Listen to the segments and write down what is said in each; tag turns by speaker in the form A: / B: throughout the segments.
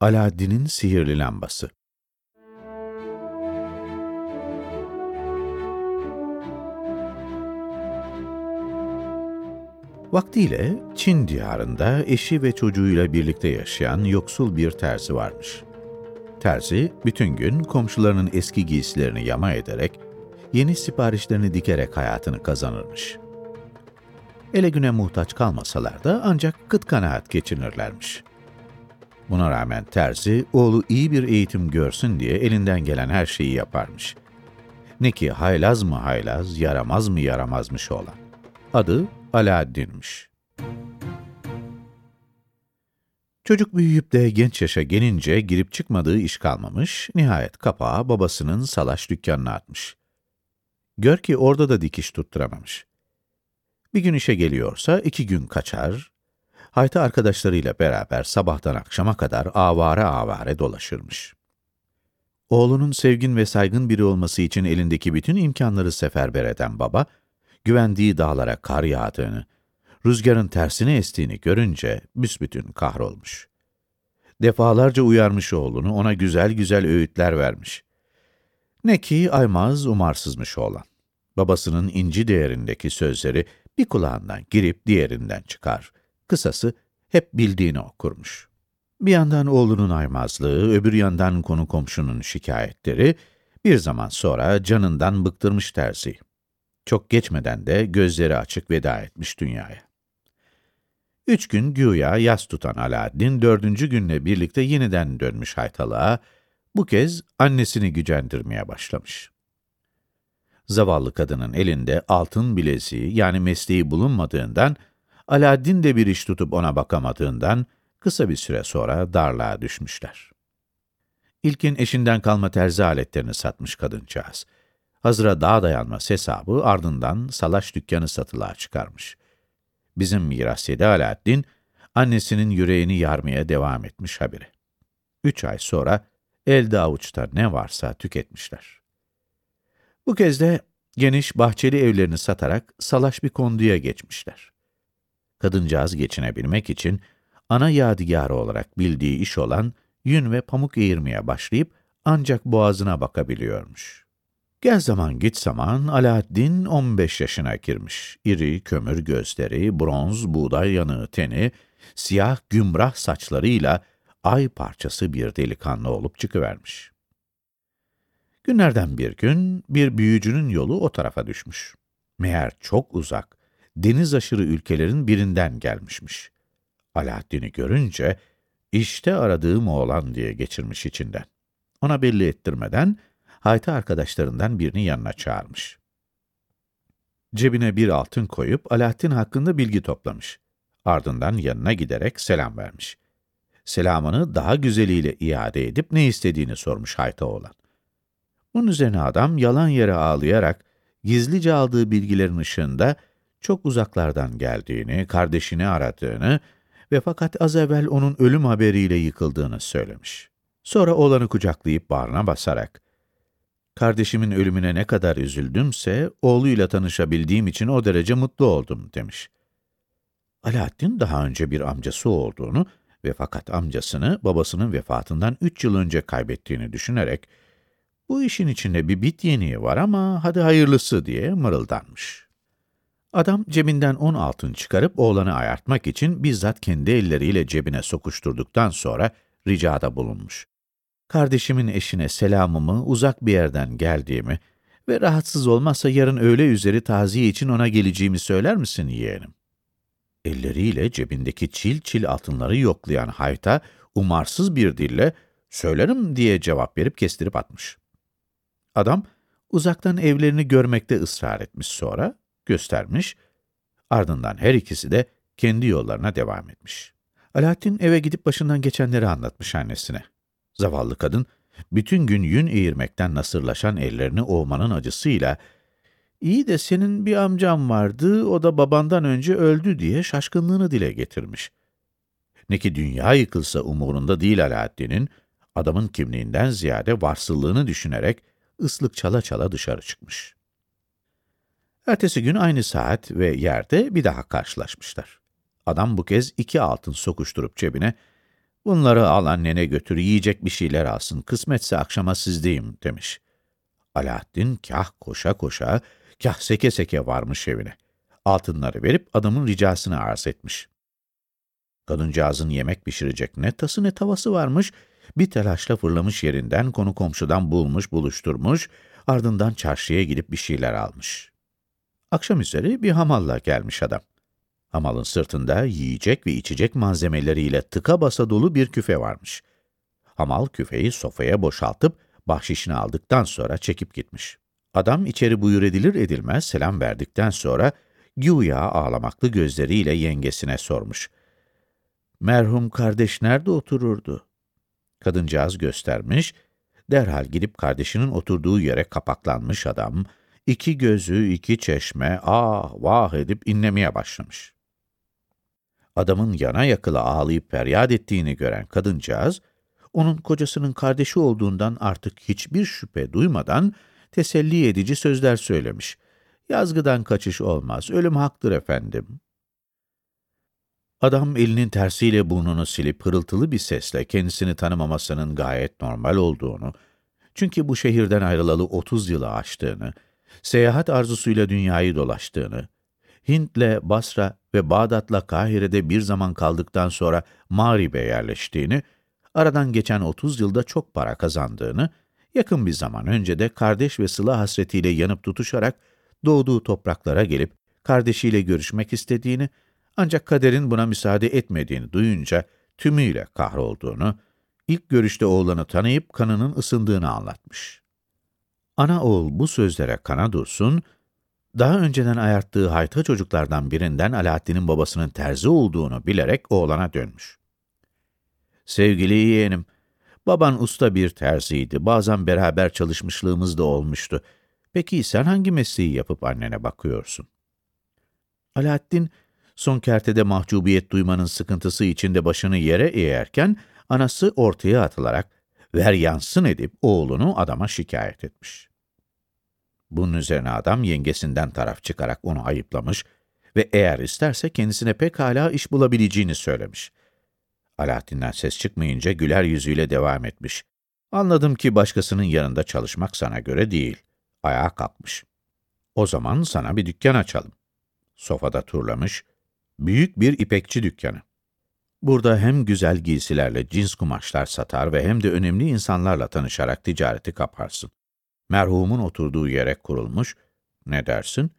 A: Alaaddin'in Sihirli Lambası Vaktiyle Çin diyarında eşi ve çocuğuyla birlikte yaşayan yoksul bir terzi varmış. Terzi bütün gün komşularının eski giysilerini yama ederek, yeni siparişlerini dikerek hayatını kazanırmış. Ele güne muhtaç kalmasalar da ancak kıt kanaat geçinirlermiş. Buna rağmen terzi, oğlu iyi bir eğitim görsün diye elinden gelen her şeyi yaparmış. Ne ki haylaz mı haylaz, yaramaz mı yaramazmış olan. Adı Alaaddin'miş. Çocuk büyüyüp de genç yaşa gelince girip çıkmadığı iş kalmamış, nihayet kapağı babasının salaş dükkanına atmış. Gör ki orada da dikiş tutturamamış. Bir gün işe geliyorsa iki gün kaçar, hayta arkadaşlarıyla beraber sabahtan akşama kadar avare avare dolaşırmış. Oğlunun sevgin ve saygın biri olması için elindeki bütün imkanları seferber eden baba, güvendiği dağlara kar yağdığını, rüzgarın tersine estiğini görünce büsbütün kahrolmuş. Defalarca uyarmış oğlunu, ona güzel güzel öğütler vermiş. Ne ki aymaz, umarsızmış oğlan. Babasının inci değerindeki sözleri bir kulağından girip diğerinden çıkar. Kısası hep bildiğini okurmuş. Bir yandan oğlunun aymazlığı, öbür yandan konu komşunun şikayetleri, bir zaman sonra canından bıktırmış terzi. Çok geçmeden de gözleri açık veda etmiş dünyaya. Üç gün güya yas tutan Alaaddin, dördüncü günle birlikte yeniden dönmüş haytalığa, bu kez annesini gücendirmeye başlamış. Zavallı kadının elinde altın bileziği yani mesleği bulunmadığından, Alaaddin de bir iş tutup ona bakamadığından, kısa bir süre sonra darlığa düşmüşler. İlkin eşinden kalma terzi aletlerini satmış kadıncağız. Hazıra daha dayanmaz hesabı ardından salaş dükkanı satılığa çıkarmış. Bizim mirasyede Alaaddin, annesinin yüreğini yarmaya devam etmiş habire. Üç ay sonra elde avuçta ne varsa tüketmişler. Bu kez de geniş bahçeli evlerini satarak salaş bir konduya geçmişler. Kadıncağız geçinebilmek için ana yadigarı olarak bildiği iş olan yün ve pamuk eğirmeye başlayıp ancak boğazına bakabiliyormuş. Gel zaman git zaman Alaaddin 15 yaşına girmiş. İri kömür gözleri, bronz buğday yanığı teni, siyah gümrah saçlarıyla ay parçası bir delikanlı olup çıkıvermiş. Günlerden bir gün bir büyücünün yolu o tarafa düşmüş. Meğer çok uzak, deniz aşırı ülkelerin birinden gelmişmiş. Alaaddin'i görünce, işte aradığım oğlan diye geçirmiş içinden. Ona belli ettirmeden, hayta arkadaşlarından birini yanına çağırmış. Cebine bir altın koyup Alaaddin hakkında bilgi toplamış. Ardından yanına giderek selam vermiş. Selamını daha güzeliyle iade edip ne istediğini sormuş hayta oğlan. Bunun üzerine adam yalan yere ağlayarak gizlice aldığı bilgilerin ışığında çok uzaklardan geldiğini, kardeşini aradığını ve fakat az evvel onun ölüm haberiyle yıkıldığını söylemiş. Sonra oğlanı kucaklayıp bağrına basarak, Kardeşimin ölümüne ne kadar üzüldümse, oğluyla tanışabildiğim için o derece mutlu oldum, demiş. Alaaddin daha önce bir amcası olduğunu ve fakat amcasını babasının vefatından üç yıl önce kaybettiğini düşünerek, bu işin içinde bir bit yeniği var ama hadi hayırlısı diye mırıldanmış. Adam cebinden on altın çıkarıp oğlanı ayartmak için bizzat kendi elleriyle cebine sokuşturduktan sonra ricada bulunmuş. Kardeşimin eşine selamımı uzak bir yerden geldiğimi ve rahatsız olmazsa yarın öğle üzeri taziye için ona geleceğimi söyler misin yeğenim? Elleriyle cebindeki çil çil altınları yoklayan hayta umarsız bir dille söylerim diye cevap verip kestirip atmış. Adam uzaktan evlerini görmekte ısrar etmiş sonra, göstermiş, ardından her ikisi de kendi yollarına devam etmiş. Alaaddin eve gidip başından geçenleri anlatmış annesine. Zavallı kadın, bütün gün yün eğirmekten nasırlaşan ellerini ovmanın acısıyla, iyi de senin bir amcam vardı, o da babandan önce öldü diye şaşkınlığını dile getirmiş. Ne ki dünya yıkılsa umurunda değil Alaaddin'in, adamın kimliğinden ziyade varsıllığını düşünerek, ıslık çala çala dışarı çıkmış. Ertesi gün aynı saat ve yerde bir daha karşılaşmışlar. Adam bu kez iki altın sokuşturup cebine, Bunları al annene götür, yiyecek bir şeyler alsın, kısmetse akşama sizdeyim, demiş. Alaaddin kah koşa koşa, kah seke seke varmış evine. Altınları verip adamın ricasını arz etmiş. Kadıncağızın yemek pişirecek ne tası ne tavası varmış, bir telaşla fırlamış yerinden konu komşudan bulmuş, buluşturmuş, ardından çarşıya gidip bir şeyler almış. Akşam üzeri bir hamalla gelmiş adam. Hamalın sırtında yiyecek ve içecek malzemeleriyle tıka basa dolu bir küfe varmış. Hamal küfeyi sofaya boşaltıp bahşişini aldıktan sonra çekip gitmiş. Adam içeri buyur edilir edilmez selam verdikten sonra güya ağlamaklı gözleriyle yengesine sormuş. Merhum kardeş nerede otururdu? Kadıncağız göstermiş, derhal gidip kardeşinin oturduğu yere kapaklanmış adam, iki gözü, iki çeşme, ah vah edip inlemeye başlamış. Adamın yana yakıla ağlayıp feryat ettiğini gören kadıncağız, onun kocasının kardeşi olduğundan artık hiçbir şüphe duymadan teselli edici sözler söylemiş. Yazgıdan kaçış olmaz, ölüm haktır efendim. Adam elinin tersiyle burnunu silip hırıltılı bir sesle kendisini tanımamasının gayet normal olduğunu, çünkü bu şehirden ayrılalı 30 yılı aştığını, seyahat arzusuyla dünyayı dolaştığını, Hint'le Basra ve Bağdat'la Kahire'de bir zaman kaldıktan sonra Mağrib'e yerleştiğini, aradan geçen 30 yılda çok para kazandığını, yakın bir zaman önce de kardeş ve sıla hasretiyle yanıp tutuşarak doğduğu topraklara gelip kardeşiyle görüşmek istediğini, ancak kaderin buna müsaade etmediğini duyunca tümüyle kahrolduğunu, ilk görüşte oğlanı tanıyıp kanının ısındığını anlatmış. Ana oğul bu sözlere kana dursun, daha önceden ayarttığı hayta çocuklardan birinden Alaaddin'in babasının terzi olduğunu bilerek oğlana dönmüş. Sevgili yeğenim, baban usta bir terziydi, bazen beraber çalışmışlığımız da olmuştu. Peki sen hangi mesleği yapıp annene bakıyorsun? Alaaddin, son kertede mahcubiyet duymanın sıkıntısı içinde başını yere eğerken, anası ortaya atılarak, ver yansın edip oğlunu adama şikayet etmiş. Bunun üzerine adam yengesinden taraf çıkarak onu ayıplamış ve eğer isterse kendisine pekala iş bulabileceğini söylemiş. Alaaddin'den ses çıkmayınca güler yüzüyle devam etmiş. Anladım ki başkasının yanında çalışmak sana göre değil. Ayağa kalkmış. O zaman sana bir dükkan açalım. Sofada turlamış. Büyük bir ipekçi dükkanı. Burada hem güzel giysilerle cins kumaşlar satar ve hem de önemli insanlarla tanışarak ticareti kaparsın. Merhumun oturduğu yere kurulmuş. Ne dersin?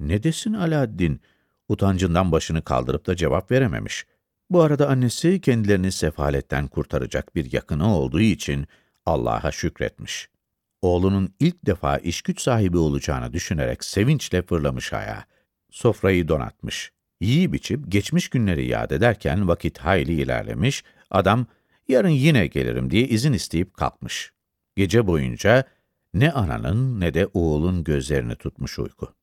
A: Ne desin Alaaddin? Utancından başını kaldırıp da cevap verememiş. Bu arada annesi kendilerini sefaletten kurtaracak bir yakını olduğu için Allah'a şükretmiş. Oğlunun ilk defa iş güç sahibi olacağını düşünerek sevinçle fırlamış ayağa. Sofrayı donatmış. Yiyip içip geçmiş günleri yad ederken vakit hayli ilerlemiş, adam yarın yine gelirim diye izin isteyip kalkmış. Gece boyunca ne ananın ne de oğulun gözlerini tutmuş uyku.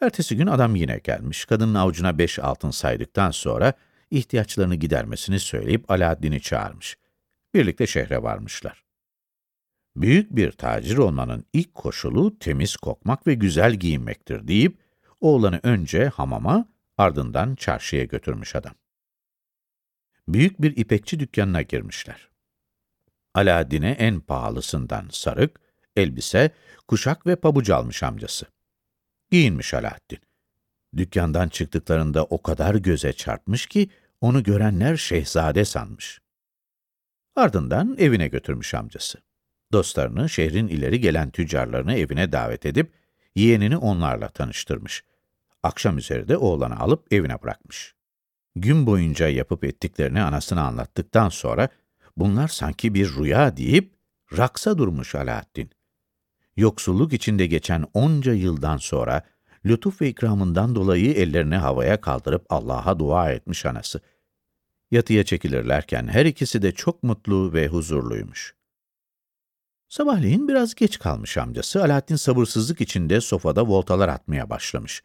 A: Ertesi gün adam yine gelmiş. Kadının avucuna beş altın saydıktan sonra ihtiyaçlarını gidermesini söyleyip Alaaddin'i çağırmış. Birlikte şehre varmışlar. Büyük bir tacir olmanın ilk koşulu temiz kokmak ve güzel giyinmektir deyip, oğlanı önce hamama, ardından çarşıya götürmüş adam. Büyük bir ipekçi dükkanına girmişler. Alaaddin'e en pahalısından sarık, elbise, kuşak ve pabuç almış amcası. Giyinmiş Alaaddin. Dükkandan çıktıklarında o kadar göze çarpmış ki, onu görenler şehzade sanmış. Ardından evine götürmüş amcası. Dostlarını, şehrin ileri gelen tüccarlarını evine davet edip, yeğenini onlarla tanıştırmış. Akşam üzeri de oğlanı alıp evine bırakmış. Gün boyunca yapıp ettiklerini anasına anlattıktan sonra, bunlar sanki bir rüya deyip, raksa durmuş Alaaddin. Yoksulluk içinde geçen onca yıldan sonra, lütuf ve ikramından dolayı ellerini havaya kaldırıp Allah'a dua etmiş anası. Yatıya çekilirlerken her ikisi de çok mutlu ve huzurluymuş. Sabahleyin biraz geç kalmış amcası, Alaaddin sabırsızlık içinde sofada voltalar atmaya başlamış.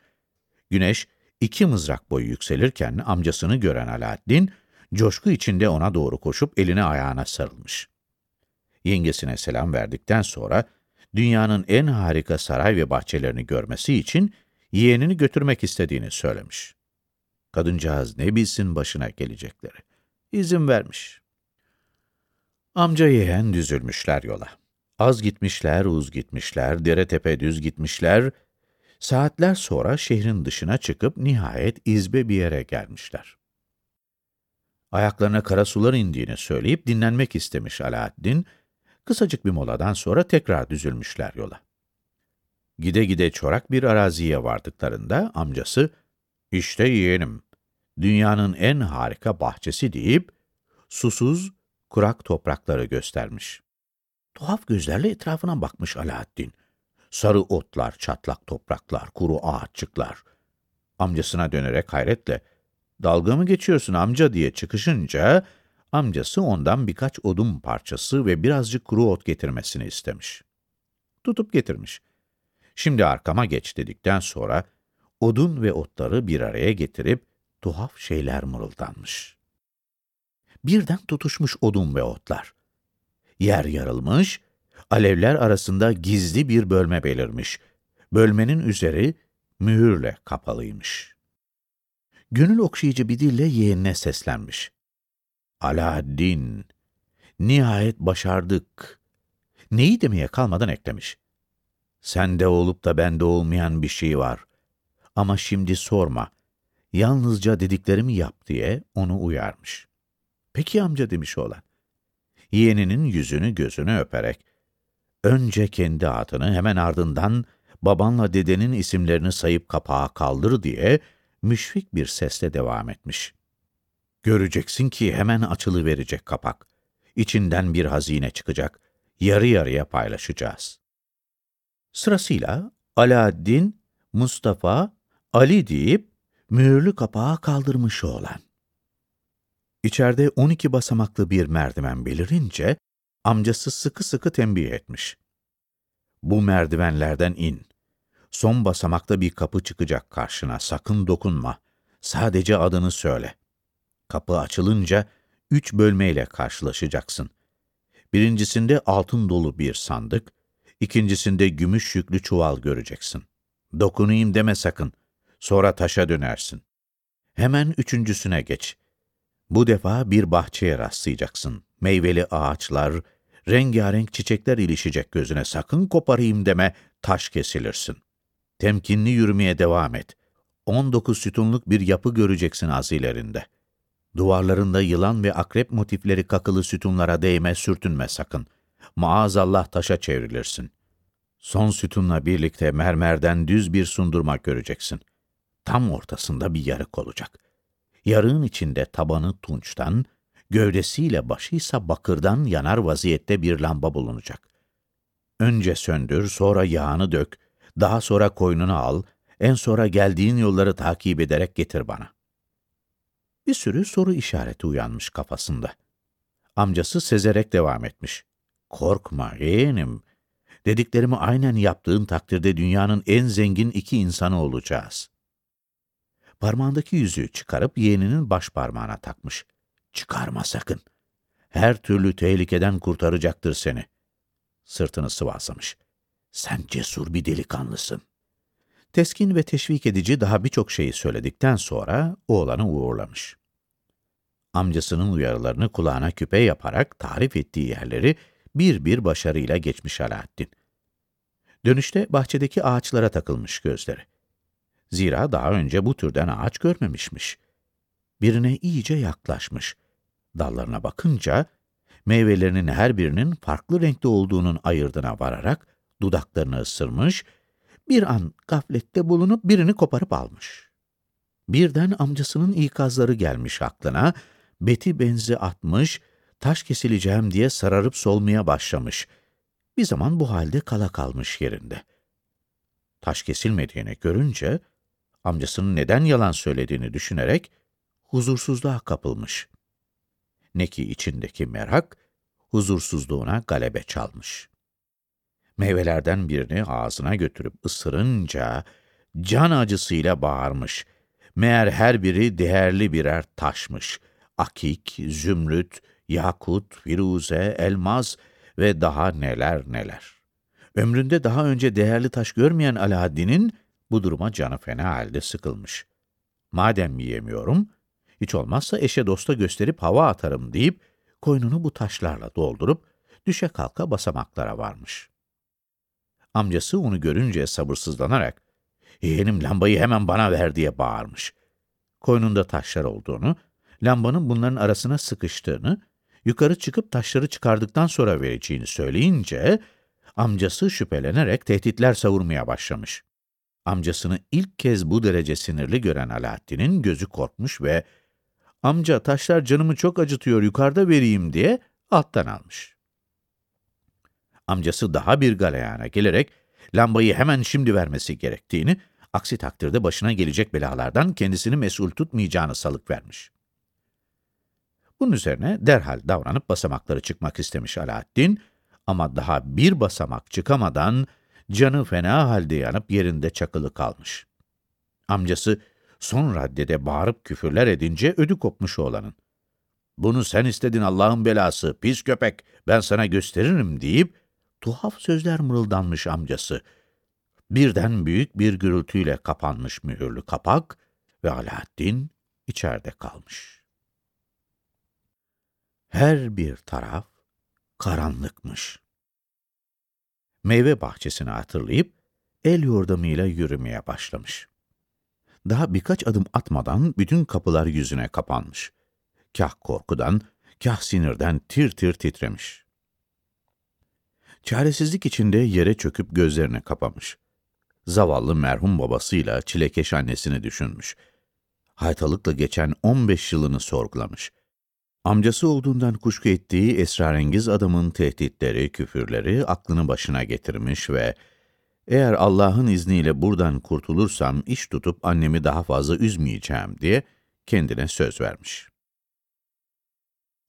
A: Güneş iki mızrak boyu yükselirken amcasını gören Alaaddin, coşku içinde ona doğru koşup eline ayağına sarılmış. Yengesine selam verdikten sonra, dünyanın en harika saray ve bahçelerini görmesi için yeğenini götürmek istediğini söylemiş. Kadıncağız ne bilsin başına gelecekleri. İzin vermiş. Amca yeğen düzülmüşler yola. Az gitmişler, uz gitmişler, dere tepe düz gitmişler. Saatler sonra şehrin dışına çıkıp nihayet izbe bir yere gelmişler. Ayaklarına kara sular indiğini söyleyip dinlenmek istemiş Alaaddin, kısacık bir moladan sonra tekrar düzülmüşler yola. Gide gide çorak bir araziye vardıklarında amcası, işte yeğenim, dünyanın en harika bahçesi deyip, susuz, kurak toprakları göstermiş. Tuhaf gözlerle etrafına bakmış Alaaddin. Sarı otlar, çatlak topraklar, kuru ağaççıklar. Amcasına dönerek hayretle, dalga mı geçiyorsun amca diye çıkışınca, amcası ondan birkaç odun parçası ve birazcık kuru ot getirmesini istemiş. Tutup getirmiş. Şimdi arkama geç dedikten sonra, odun ve otları bir araya getirip, tuhaf şeyler mırıldanmış. Birden tutuşmuş odun ve otlar. Yer yarılmış, alevler arasında gizli bir bölme belirmiş. Bölmenin üzeri mühürle kapalıymış. Gönül okşayıcı bir dille yeğenine seslenmiş. Aladdin, nihayet başardık. Neyi demeye kalmadan eklemiş. Sende olup da bende olmayan bir şey var. Ama şimdi sorma. Yalnızca dediklerimi yap diye onu uyarmış. Peki amca demiş oğlan. Yeğeninin yüzünü gözünü öperek, önce kendi adını hemen ardından babanla dedenin isimlerini sayıp kapağa kaldır diye müşfik bir sesle devam etmiş. Göreceksin ki hemen açılı verecek kapak. İçinden bir hazine çıkacak. Yarı yarıya paylaşacağız. Sırasıyla Alaaddin, Mustafa, Ali deyip mühürlü kapağı kaldırmış oğlan. İçeride 12 basamaklı bir merdiven belirince amcası sıkı sıkı tembih etmiş. Bu merdivenlerden in. Son basamakta bir kapı çıkacak karşına, sakın dokunma. Sadece adını söyle. Kapı açılınca üç bölmeyle karşılaşacaksın. Birincisinde altın dolu bir sandık, ikincisinde gümüş yüklü çuval göreceksin. Dokunayım deme sakın, sonra taşa dönersin. Hemen üçüncüsüne geç. Bu defa bir bahçeye rastlayacaksın. Meyveli ağaçlar, rengarenk çiçekler ilişecek gözüne. Sakın koparayım deme, taş kesilirsin. Temkinli yürümeye devam et. 19 sütunluk bir yapı göreceksin az ilerinde. Duvarlarında yılan ve akrep motifleri kakılı sütunlara değme, sürtünme sakın. Maazallah taşa çevrilirsin. Son sütunla birlikte mermerden düz bir sundurma göreceksin. Tam ortasında bir yarık olacak. Yarığın içinde tabanı tunçtan, gövdesiyle başıysa bakırdan yanar vaziyette bir lamba bulunacak. Önce söndür, sonra yağını dök, daha sonra koynunu al, en sonra geldiğin yolları takip ederek getir bana. Bir sürü soru işareti uyanmış kafasında. Amcası sezerek devam etmiş. Korkma yeğenim. Dediklerimi aynen yaptığın takdirde dünyanın en zengin iki insanı olacağız. Parmağındaki yüzüğü çıkarıp yeğeninin baş parmağına takmış. Çıkarma sakın. Her türlü tehlikeden kurtaracaktır seni. Sırtını sıvazlamış. Sen cesur bir delikanlısın. Teskin ve teşvik edici daha birçok şeyi söyledikten sonra oğlanı uğurlamış. Amcasının uyarılarını kulağına küpe yaparak tarif ettiği yerleri bir bir başarıyla geçmiş Alaaddin. Dönüşte bahçedeki ağaçlara takılmış gözleri. Zira daha önce bu türden ağaç görmemişmiş. Birine iyice yaklaşmış. Dallarına bakınca, meyvelerinin her birinin farklı renkte olduğunun ayırdına vararak dudaklarını ısırmış, bir an gaflette bulunup birini koparıp almış. Birden amcasının ikazları gelmiş aklına, beti benzi atmış, taş kesileceğim diye sararıp solmaya başlamış. Bir zaman bu halde kala kalmış yerinde. Taş kesilmediğini görünce, amcasının neden yalan söylediğini düşünerek huzursuzluğa kapılmış. Ne ki içindeki merak, huzursuzluğuna galebe çalmış. Meyvelerden birini ağzına götürüp ısırınca, can acısıyla bağırmış. Meğer her biri değerli birer taşmış. Akik, zümrüt, yakut, firuze, elmas ve daha neler neler. Ömründe daha önce değerli taş görmeyen Alaaddin'in bu duruma canı fena halde sıkılmış. Madem yiyemiyorum, Hiç olmazsa eşe dosta gösterip hava atarım deyip, koynunu bu taşlarla doldurup, düşe kalka basamaklara varmış. Amcası onu görünce sabırsızlanarak, yeğenim lambayı hemen bana ver diye bağırmış. Koynunda taşlar olduğunu, lambanın bunların arasına sıkıştığını, yukarı çıkıp taşları çıkardıktan sonra vereceğini söyleyince, amcası şüphelenerek tehditler savurmaya başlamış. Amcasını ilk kez bu derece sinirli gören Alaaddin'in gözü korkmuş ve amca taşlar canımı çok acıtıyor yukarıda vereyim diye alttan almış. Amcası daha bir galeyana gelerek lambayı hemen şimdi vermesi gerektiğini, aksi takdirde başına gelecek belalardan kendisini mesul tutmayacağını salık vermiş. Bunun üzerine derhal davranıp basamakları çıkmak istemiş Alaaddin ama daha bir basamak çıkamadan canı fena halde yanıp yerinde çakılı kalmış. Amcası son raddede bağırıp küfürler edince ödü kopmuş oğlanın. Bunu sen istedin Allah'ın belası, pis köpek, ben sana gösteririm deyip tuhaf sözler mırıldanmış amcası. Birden büyük bir gürültüyle kapanmış mühürlü kapak ve Alaaddin içeride kalmış. Her bir taraf karanlıkmış. Meyve bahçesini hatırlayıp el yordamıyla yürümeye başlamış. Daha birkaç adım atmadan bütün kapılar yüzüne kapanmış. Kah korkudan, kah sinirden tir tir titremiş. Çaresizlik içinde yere çöküp gözlerini kapamış. Zavallı merhum babasıyla çilekeş annesini düşünmüş. Haytalıkla geçen 15 yılını sorgulamış. Amcası olduğundan kuşku ettiği esrarengiz adamın tehditleri, küfürleri aklını başına getirmiş ve eğer Allah'ın izniyle buradan kurtulursam iş tutup annemi daha fazla üzmeyeceğim diye kendine söz vermiş.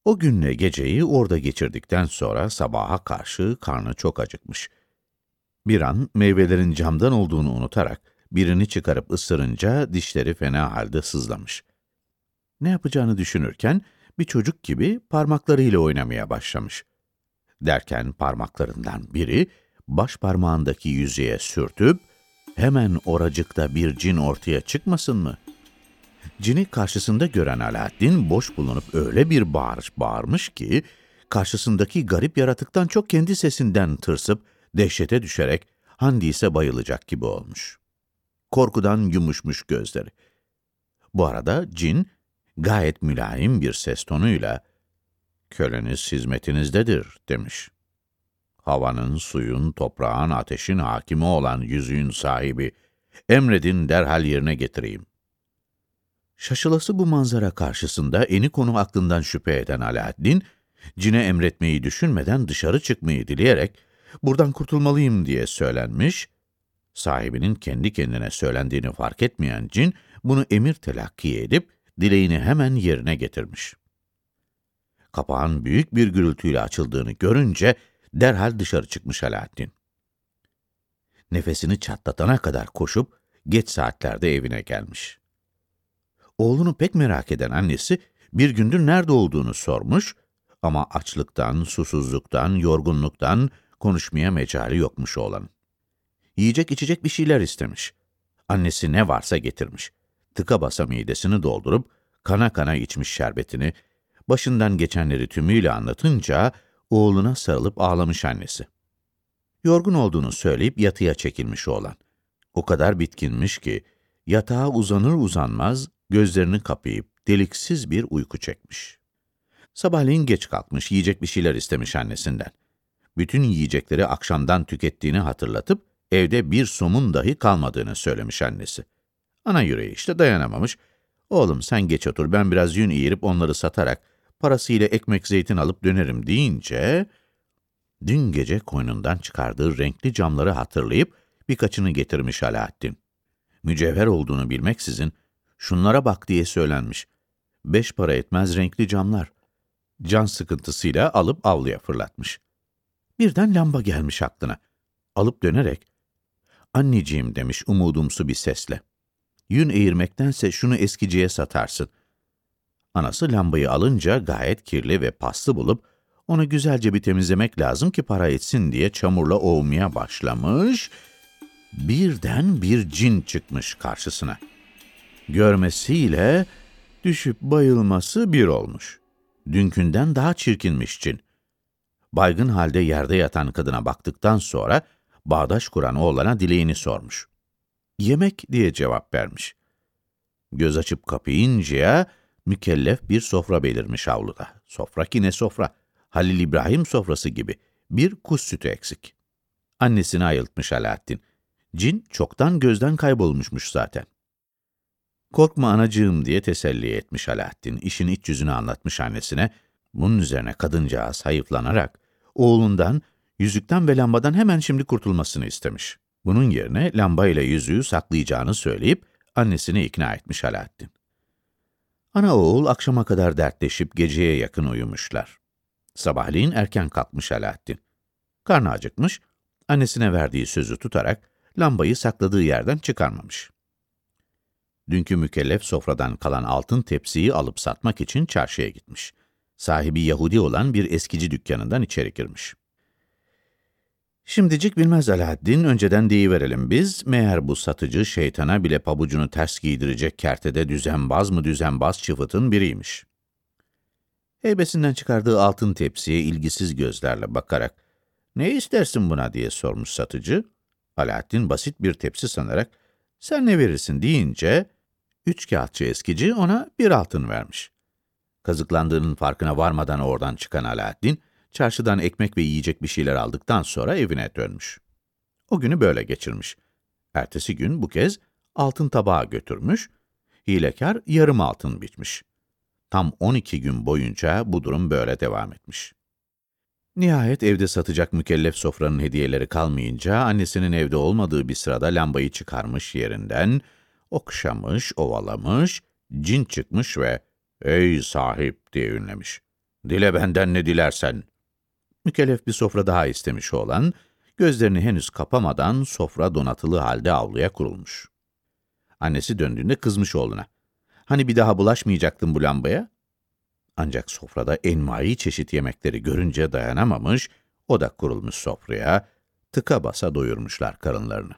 A: O günle geceyi orada geçirdikten sonra sabaha karşı karnı çok acıkmış. Bir an meyvelerin camdan olduğunu unutarak birini çıkarıp ısırınca dişleri fena halde sızlamış. Ne yapacağını düşünürken bir çocuk gibi parmaklarıyla oynamaya başlamış. Derken parmaklarından biri baş parmağındaki yüzeye sürtüp hemen oracıkta bir cin ortaya çıkmasın mı? Cini karşısında gören Alaaddin boş bulunup öyle bir bağırış bağırmış ki karşısındaki garip yaratıktan çok kendi sesinden tırsıp dehşete düşerek handise bayılacak gibi olmuş. Korkudan yumuşmuş gözleri. Bu arada cin gayet mülayim bir ses tonuyla "Köleniz hizmetinizdedir." demiş. Havanın, suyun, toprağın, ateşin hakimi olan yüzüğün sahibi, emredin derhal yerine getireyim. Şaşılası bu manzara karşısında eni konu aklından şüphe eden Alaaddin, cine emretmeyi düşünmeden dışarı çıkmayı dileyerek, buradan kurtulmalıyım diye söylenmiş, sahibinin kendi kendine söylendiğini fark etmeyen cin, bunu emir telakki edip, dileğini hemen yerine getirmiş. Kapağın büyük bir gürültüyle açıldığını görünce derhal dışarı çıkmış Alaaddin. Nefesini çatlatana kadar koşup geç saatlerde evine gelmiş. Oğlunu pek merak eden annesi bir gündür nerede olduğunu sormuş ama açlıktan, susuzluktan, yorgunluktan konuşmaya mecali yokmuş oğlanın. Yiyecek içecek bir şeyler istemiş. Annesi ne varsa getirmiş tıka basa midesini doldurup kana kana içmiş şerbetini, başından geçenleri tümüyle anlatınca oğluna sarılıp ağlamış annesi. Yorgun olduğunu söyleyip yatıya çekilmiş oğlan. O kadar bitkinmiş ki yatağa uzanır uzanmaz gözlerini kapayıp deliksiz bir uyku çekmiş. Sabahleyin geç kalkmış, yiyecek bir şeyler istemiş annesinden. Bütün yiyecekleri akşamdan tükettiğini hatırlatıp evde bir somun dahi kalmadığını söylemiş annesi. Ana yüreği işte dayanamamış. Oğlum sen geç otur, ben biraz yün eğirip onları satarak parasıyla ekmek zeytin alıp dönerim deyince, dün gece koynundan çıkardığı renkli camları hatırlayıp birkaçını getirmiş Alaaddin. Mücevher olduğunu bilmeksizin, şunlara bak diye söylenmiş. Beş para etmez renkli camlar. Can sıkıntısıyla alıp avluya fırlatmış. Birden lamba gelmiş aklına. Alıp dönerek, anneciğim demiş umudumsu bir sesle. Yün eğirmektense şunu eskiciye satarsın. Anası lambayı alınca gayet kirli ve paslı bulup, onu güzelce bir temizlemek lazım ki para etsin diye çamurla ovmaya başlamış, birden bir cin çıkmış karşısına. Görmesiyle Düşüp bayılması bir olmuş. Dünkünden daha çirkinmiş cin. Baygın halde yerde yatan kadına baktıktan sonra, bağdaş kuran oğlana dileğini sormuş. Yemek diye cevap vermiş. Göz açıp kapayıncaya, mükellef bir sofra belirmiş avluda. Sofra ki ne sofra? Halil İbrahim sofrası gibi. Bir kuş sütü eksik. Annesini ayıltmış Alaaddin. Cin çoktan gözden kaybolmuşmuş zaten. Korkma anacığım diye teselli etmiş Alaaddin. İşin iç yüzünü anlatmış annesine. Bunun üzerine kadıncağız hayıflanarak oğlundan, yüzükten ve lambadan hemen şimdi kurtulmasını istemiş. Bunun yerine lamba ile yüzüğü saklayacağını söyleyip annesini ikna etmiş Alaaddin. Ana oğul akşama kadar dertleşip geceye yakın uyumuşlar. Sabahleyin erken kalkmış Alaaddin. Karnı acıkmış, annesine verdiği sözü tutarak lambayı sakladığı yerden çıkarmamış. Dünkü mükellef sofradan kalan altın tepsiyi alıp satmak için çarşıya gitmiş. Sahibi Yahudi olan bir eskici dükkanından içeri girmiş. Şimdicik bilmez Alaaddin, önceden deyiverelim biz, meğer bu satıcı şeytana bile pabucunu ters giydirecek kertede düzenbaz mı düzenbaz çıfıtın biriymiş. Heybesinden çıkardığı altın tepsiye ilgisiz gözlerle bakarak, ne istersin buna diye sormuş satıcı. Alaaddin basit bir tepsi sanarak, sen ne verirsin deyince, üç kağıtçı eskici ona bir altın vermiş. Kazıklandığının farkına varmadan oradan çıkan Alaaddin, çarşıdan ekmek ve yiyecek bir şeyler aldıktan sonra evine dönmüş. O günü böyle geçirmiş. Ertesi gün bu kez altın tabağı götürmüş, hilekar yarım altın bitmiş. Tam 12 gün boyunca bu durum böyle devam etmiş. Nihayet evde satacak mükellef sofranın hediyeleri kalmayınca annesinin evde olmadığı bir sırada lambayı çıkarmış yerinden, okşamış, ovalamış, cin çıkmış ve ''Ey sahip!'' diye ünlemiş. ''Dile benden ne dilersen.'' Mükellef bir sofra daha istemiş olan, gözlerini henüz kapamadan sofra donatılı halde avluya kurulmuş. Annesi döndüğünde kızmış oğluna. Hani bir daha bulaşmayacaktın bu lambaya? Ancak sofrada envai çeşit yemekleri görünce dayanamamış, o da kurulmuş sofraya, tıka basa doyurmuşlar karınlarını.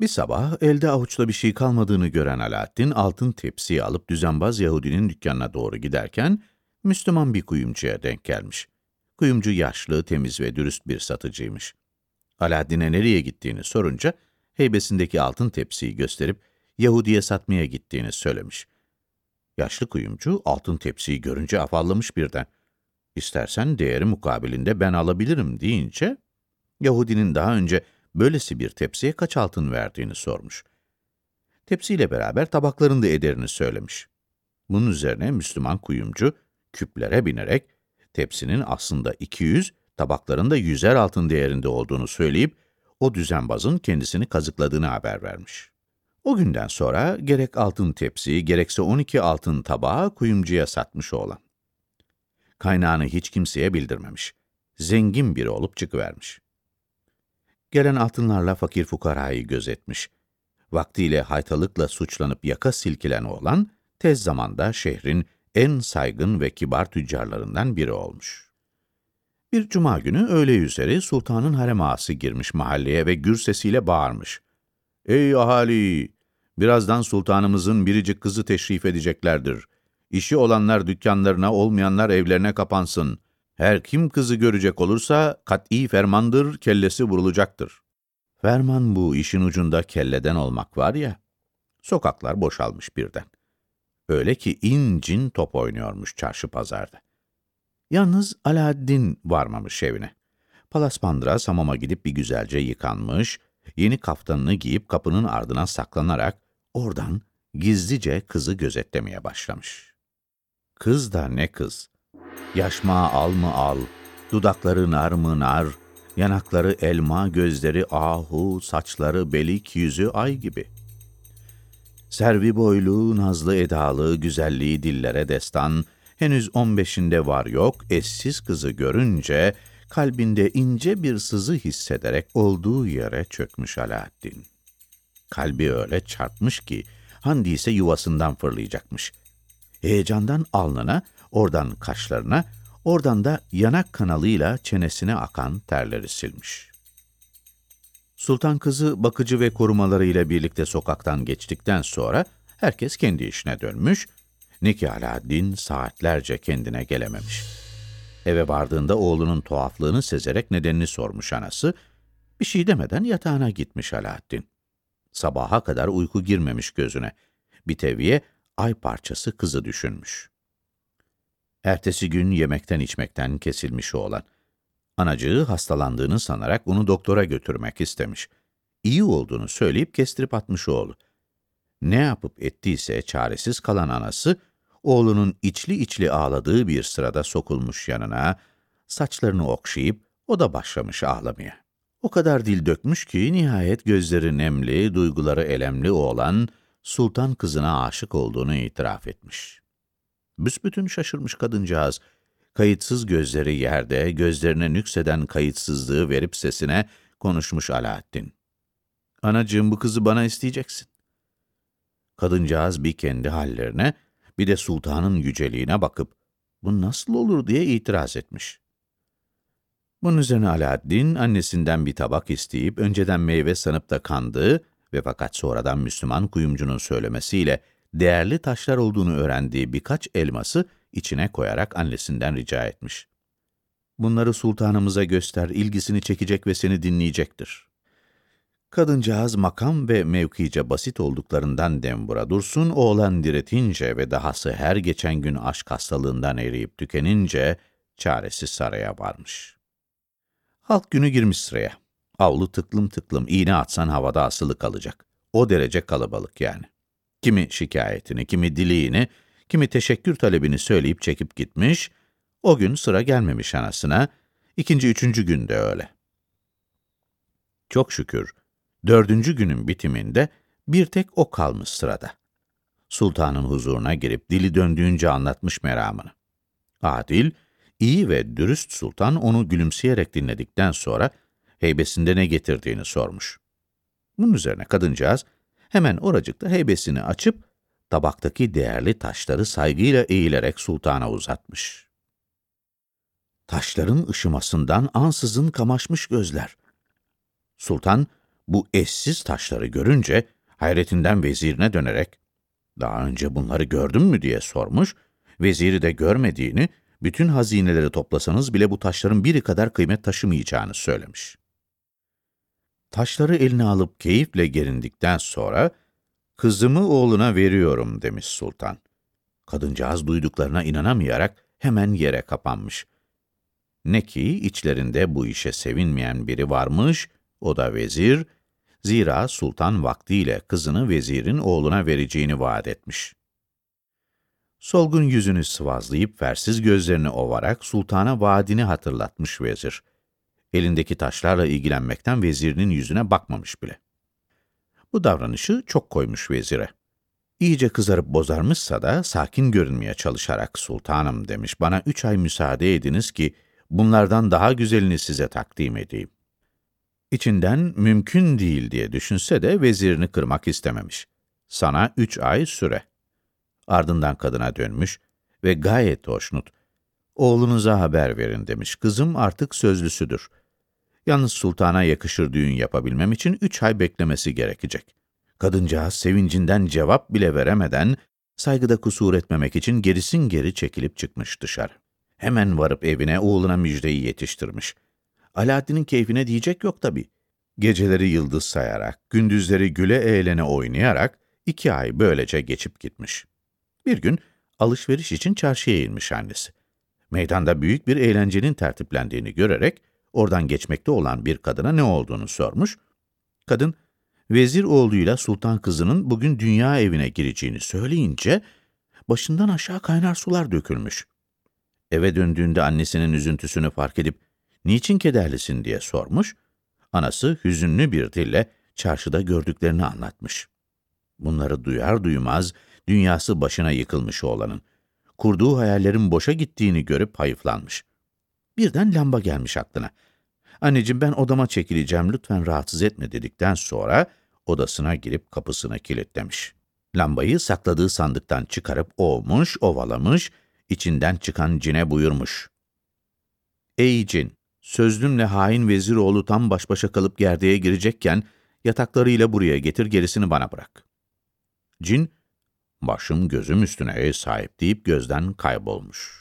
A: Bir sabah elde avuçta bir şey kalmadığını gören Alaaddin altın tepsiyi alıp düzenbaz Yahudinin dükkanına doğru giderken Müslüman bir kuyumcuya denk gelmiş. Kuyumcu yaşlı, temiz ve dürüst bir satıcıymış. Alaaddin'e nereye gittiğini sorunca heybesindeki altın tepsiyi gösterip Yahudi'ye satmaya gittiğini söylemiş. Yaşlı kuyumcu altın tepsiyi görünce afallamış birden. İstersen değeri mukabilinde ben alabilirim deyince, Yahudinin daha önce böylesi bir tepsiye kaç altın verdiğini sormuş. Tepsiyle beraber tabakların da ederini söylemiş. Bunun üzerine Müslüman kuyumcu küplere binerek tepsinin aslında 200, tabakların da 100'er altın değerinde olduğunu söyleyip o düzenbazın kendisini kazıkladığını haber vermiş. O günden sonra gerek altın tepsi, gerekse 12 altın tabağı kuyumcuya satmış oğlan. Kaynağını hiç kimseye bildirmemiş. Zengin biri olup çıkıvermiş. Gelen altınlarla fakir fukarayı gözetmiş. Vaktiyle haytalıkla suçlanıp yaka silkilen oğlan, tez zamanda şehrin en saygın ve kibar tüccarlarından biri olmuş. Bir cuma günü öğle üzeri sultanın harem ağası girmiş mahalleye ve gür sesiyle bağırmış. Ey ahali! Birazdan sultanımızın biricik kızı teşrif edeceklerdir. İşi olanlar dükkanlarına, olmayanlar evlerine kapansın. Her kim kızı görecek olursa kat'i fermandır, kellesi vurulacaktır. Ferman bu, işin ucunda kelleden olmak var ya. Sokaklar boşalmış birden. Öyle ki incin top oynuyormuş çarşı pazarda. Yalnız Alaaddin varmamış evine. Palaspandra hamama gidip bir güzelce yıkanmış, yeni kaftanını giyip kapının ardına saklanarak oradan gizlice kızı gözetlemeye başlamış. Kız da ne kız? Yaşma al mı al, dudakları nar mı nar, yanakları elma, gözleri ahu, saçları belik, yüzü ay gibi. Servi boylu, nazlı edalı, güzelliği dillere destan, henüz on beşinde var yok, eşsiz kızı görünce, kalbinde ince bir sızı hissederek olduğu yere çökmüş Alaaddin. Kalbi öyle çarpmış ki, Handi ise yuvasından fırlayacakmış. Heyecandan alnına, oradan kaşlarına, oradan da yanak kanalıyla çenesine akan terleri silmiş. Sultan kızı bakıcı ve korumalarıyla birlikte sokaktan geçtikten sonra herkes kendi işine dönmüş, Ne ki Alaaddin saatlerce kendine gelememiş. Eve vardığında oğlunun tuhaflığını sezerek nedenini sormuş anası. Bir şey demeden yatağına gitmiş Alaaddin. Sabaha kadar uyku girmemiş gözüne. Bir teviye ay parçası kızı düşünmüş. Ertesi gün yemekten içmekten kesilmiş oğlan. Anacığı hastalandığını sanarak onu doktora götürmek istemiş. İyi olduğunu söyleyip kestirip atmış oğlu. Ne yapıp ettiyse çaresiz kalan anası, oğlunun içli içli ağladığı bir sırada sokulmuş yanına, saçlarını okşayıp o da başlamış ağlamaya. O kadar dil dökmüş ki nihayet gözleri nemli, duyguları elemli oğlan, sultan kızına aşık olduğunu itiraf etmiş. Büsbütün şaşırmış kadıncağız, kayıtsız gözleri yerde, gözlerine nükseden kayıtsızlığı verip sesine konuşmuş Alaaddin. Anacığım bu kızı bana isteyeceksin. Kadıncağız bir kendi hallerine, bir de sultanın yüceliğine bakıp, bu nasıl olur diye itiraz etmiş. Bunun üzerine Alaaddin, annesinden bir tabak isteyip, önceden meyve sanıp da kandığı ve fakat sonradan Müslüman kuyumcunun söylemesiyle değerli taşlar olduğunu öğrendiği birkaç elması içine koyarak annesinden rica etmiş. Bunları sultanımıza göster, ilgisini çekecek ve seni dinleyecektir. Kadıncağız makam ve mevkice basit olduklarından dembura dursun, oğlan diretince ve dahası her geçen gün aşk hastalığından eriyip tükenince, çaresiz saraya varmış. Halk günü girmiş sıraya. Avlu tıklım tıklım, iğne atsan havada asılı kalacak. O derece kalabalık yani. Kimi şikayetini, kimi dileğini, kimi teşekkür talebini söyleyip çekip gitmiş, o gün sıra gelmemiş anasına, ikinci, üçüncü günde öyle. Çok şükür, dördüncü günün bitiminde bir tek o kalmış sırada. Sultanın huzuruna girip dili döndüğünce anlatmış meramını. Adil, iyi ve dürüst sultan onu gülümseyerek dinledikten sonra heybesinde ne getirdiğini sormuş. Bunun üzerine kadıncağız hemen oracıkta heybesini açıp tabaktaki değerli taşları saygıyla eğilerek sultana uzatmış. Taşların ışımasından ansızın kamaşmış gözler. Sultan, bu eşsiz taşları görünce hayretinden vezirine dönerek, daha önce bunları gördün mü diye sormuş, veziri de görmediğini, bütün hazineleri toplasanız bile bu taşların biri kadar kıymet taşımayacağını söylemiş. Taşları eline alıp keyifle gerindikten sonra, kızımı oğluna veriyorum demiş sultan. Kadıncağız duyduklarına inanamayarak hemen yere kapanmış. Ne ki içlerinde bu işe sevinmeyen biri varmış, o da vezir, zira sultan vaktiyle kızını vezirin oğluna vereceğini vaat etmiş. Solgun yüzünü sıvazlayıp fersiz gözlerini ovarak sultana vaadini hatırlatmış vezir elindeki taşlarla ilgilenmekten vezirinin yüzüne bakmamış bile. Bu davranışı çok koymuş vezire. İyice kızarıp bozarmışsa da sakin görünmeye çalışarak sultanım demiş, bana üç ay müsaade ediniz ki bunlardan daha güzelini size takdim edeyim. İçinden mümkün değil diye düşünse de vezirini kırmak istememiş. Sana üç ay süre. Ardından kadına dönmüş ve gayet hoşnut. Oğlunuza haber verin demiş, kızım artık sözlüsüdür. Yalnız sultana yakışır düğün yapabilmem için üç ay beklemesi gerekecek. Kadıncağız sevincinden cevap bile veremeden, saygıda kusur etmemek için gerisin geri çekilip çıkmış dışarı. Hemen varıp evine oğluna müjdeyi yetiştirmiş. Alaaddin'in keyfine diyecek yok tabii. Geceleri yıldız sayarak, gündüzleri güle eğlene oynayarak iki ay böylece geçip gitmiş. Bir gün alışveriş için çarşıya inmiş annesi. Meydanda büyük bir eğlencenin tertiplendiğini görerek oradan geçmekte olan bir kadına ne olduğunu sormuş. Kadın, vezir oğluyla sultan kızının bugün dünya evine gireceğini söyleyince, başından aşağı kaynar sular dökülmüş. Eve döndüğünde annesinin üzüntüsünü fark edip, niçin kederlisin diye sormuş. Anası hüzünlü bir dille çarşıda gördüklerini anlatmış. Bunları duyar duymaz, dünyası başına yıkılmış oğlanın. Kurduğu hayallerin boşa gittiğini görüp hayıflanmış. Birden lamba gelmiş aklına. Anneciğim ben odama çekileceğim, lütfen rahatsız etme dedikten sonra odasına girip kapısını kilitlemiş. Lambayı sakladığı sandıktan çıkarıp ovmuş, ovalamış, içinden çıkan cine buyurmuş. Ey cin! Sözlümle hain veziroğlu tam baş başa kalıp gerdeğe girecekken, yataklarıyla buraya getir, gerisini bana bırak. Cin, Başım gözüm üstüne ev sahip deyip gözden kaybolmuş.